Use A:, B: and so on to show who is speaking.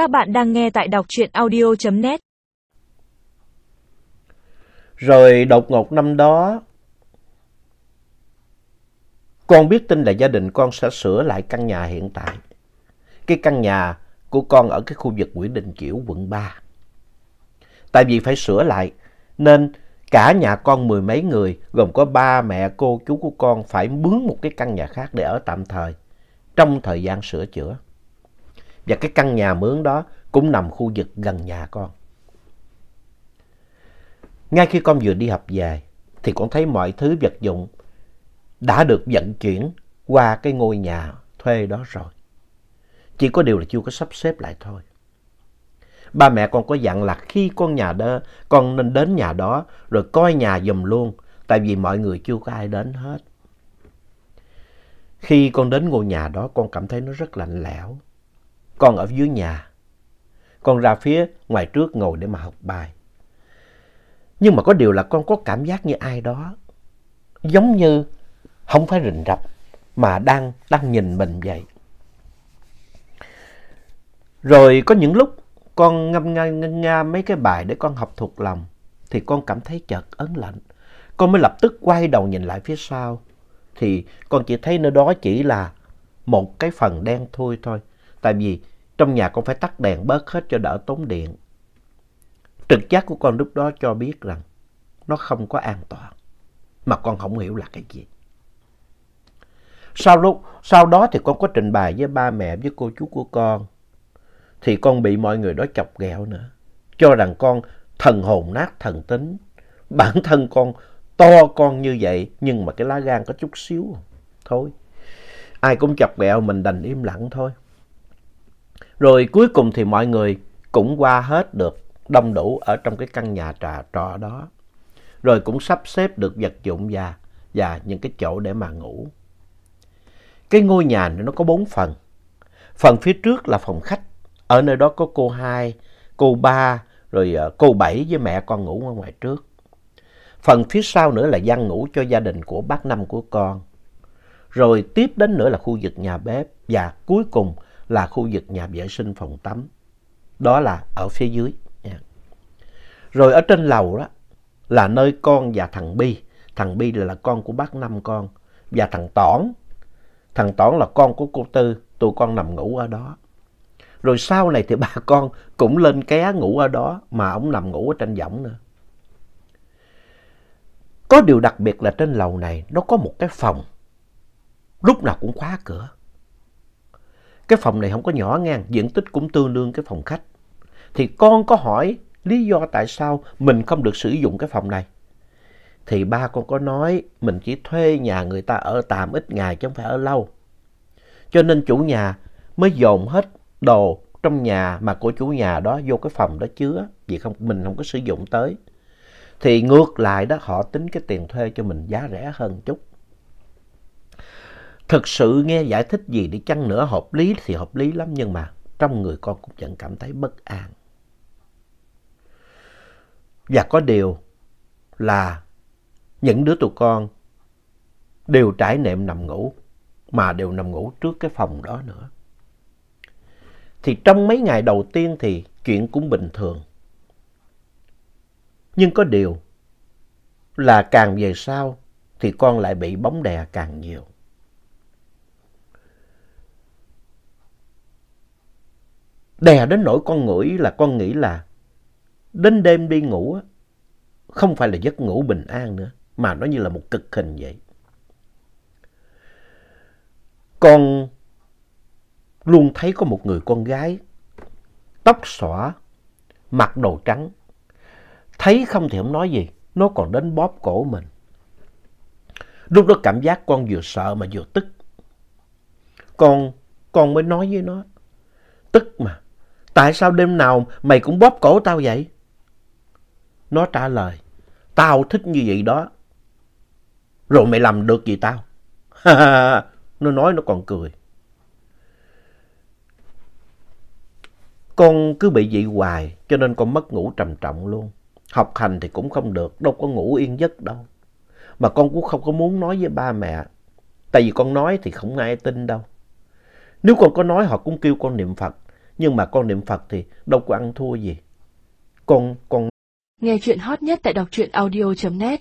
A: Các bạn đang nghe tại đọc truyện audio.net
B: Rồi đột ngột năm đó, con biết tin là gia đình con sẽ sửa lại căn nhà hiện tại. Cái căn nhà của con ở cái khu vực Nguyễn Đình Chiểu, quận 3. Tại vì phải sửa lại, nên cả nhà con mười mấy người, gồm có ba mẹ, cô, chú của con phải mướn một cái căn nhà khác để ở tạm thời, trong thời gian sửa chữa. Và cái căn nhà mướn đó cũng nằm khu vực gần nhà con. Ngay khi con vừa đi học về, thì con thấy mọi thứ vật dụng đã được vận chuyển qua cái ngôi nhà thuê đó rồi. Chỉ có điều là chưa có sắp xếp lại thôi. Ba mẹ con có dặn là khi con nhà đó, con nên đến nhà đó rồi coi nhà dùm luôn, tại vì mọi người chưa có ai đến hết. Khi con đến ngôi nhà đó, con cảm thấy nó rất lạnh lẽo. Con ở dưới nhà, con ra phía ngoài trước ngồi để mà học bài. Nhưng mà có điều là con có cảm giác như ai đó, giống như không phải rình rập, mà đang, đang nhìn mình vậy. Rồi có những lúc con ngâm nga, ngâm nga mấy cái bài để con học thuộc lòng, thì con cảm thấy chợt ấn lạnh. Con mới lập tức quay đầu nhìn lại phía sau, thì con chỉ thấy nơi đó chỉ là một cái phần đen thui thôi. Tại vì trong nhà con phải tắt đèn bớt hết cho đỡ tốn điện. Trực giác của con lúc đó cho biết rằng nó không có an toàn, mà con không hiểu là cái gì. Sau, lúc, sau đó thì con có trình bày với ba mẹ với cô chú của con. Thì con bị mọi người đó chọc ghẹo nữa. Cho rằng con thần hồn nát thần tính. Bản thân con to con như vậy nhưng mà cái lá gan có chút xíu. Thôi, ai cũng chọc ghẹo mình đành im lặng thôi. Rồi cuối cùng thì mọi người cũng qua hết được đông đủ ở trong cái căn nhà trà trọ đó. Rồi cũng sắp xếp được vật dụng và, và những cái chỗ để mà ngủ. Cái ngôi nhà này nó có bốn phần. Phần phía trước là phòng khách. Ở nơi đó có cô hai, cô ba, rồi ờ, cô bảy với mẹ con ngủ ở ngoài trước. Phần phía sau nữa là gian ngủ cho gia đình của bác Năm của con. Rồi tiếp đến nữa là khu vực nhà bếp. Và cuối cùng là khu vực nhà vệ sinh phòng tắm. Đó là ở phía dưới. Rồi ở trên lầu đó là nơi con và thằng Bi. Thằng Bi là con của bác Năm con. Và thằng Tỏn Thằng Tỏn là con của cô Tư, tụi con nằm ngủ ở đó. Rồi sau này thì ba con cũng lên ké ngủ ở đó mà ông nằm ngủ ở trên võng nữa. Có điều đặc biệt là trên lầu này nó có một cái phòng. Lúc nào cũng khóa cửa. Cái phòng này không có nhỏ ngang, diện tích cũng tương đương cái phòng khách. Thì con có hỏi lý do tại sao mình không được sử dụng cái phòng này thì ba con có nói mình chỉ thuê nhà người ta ở tạm ít ngày chứ không phải ở lâu. Cho nên chủ nhà mới dồn hết đồ trong nhà mà của chủ nhà đó vô cái phòng đó chứa, vì không mình không có sử dụng tới. Thì ngược lại đó họ tính cái tiền thuê cho mình giá rẻ hơn chút. Thực sự nghe giải thích gì đi chăng nữa hợp lý thì hợp lý lắm nhưng mà trong người con cũng vẫn cảm thấy bất an. Và có điều là những đứa tụi con đều trải nệm nằm ngủ, mà đều nằm ngủ trước cái phòng đó nữa. Thì trong mấy ngày đầu tiên thì chuyện cũng bình thường. Nhưng có điều là càng về sau thì con lại bị bóng đè càng nhiều. Đè đến nỗi con ngửi là con nghĩ là đến đêm đi ngủ không phải là giấc ngủ bình an nữa mà nó như là một cực hình vậy. Con luôn thấy có một người con gái tóc xõa, mặc đồ trắng. Thấy không thì không nói gì, nó còn đến bóp cổ mình. Lúc đó cảm giác con vừa sợ mà vừa tức. Con, con mới nói với nó, tức mà, tại sao đêm nào mày cũng bóp cổ tao vậy? Nó trả lời, tao thích như vậy đó, rồi mày làm được gì tao? nó nói nó còn cười. Con cứ bị vậy hoài cho nên con mất ngủ trầm trọng luôn. Học hành thì cũng không được, đâu có ngủ yên giấc đâu. Mà con cũng không có muốn nói với ba mẹ. Tại vì con nói thì không ai tin đâu. Nếu con có nói họ cũng kêu con niệm Phật. Nhưng mà con niệm Phật thì đâu có ăn thua gì. Con, con
A: Nghe chuyện hot nhất tại đọc truyện audio.net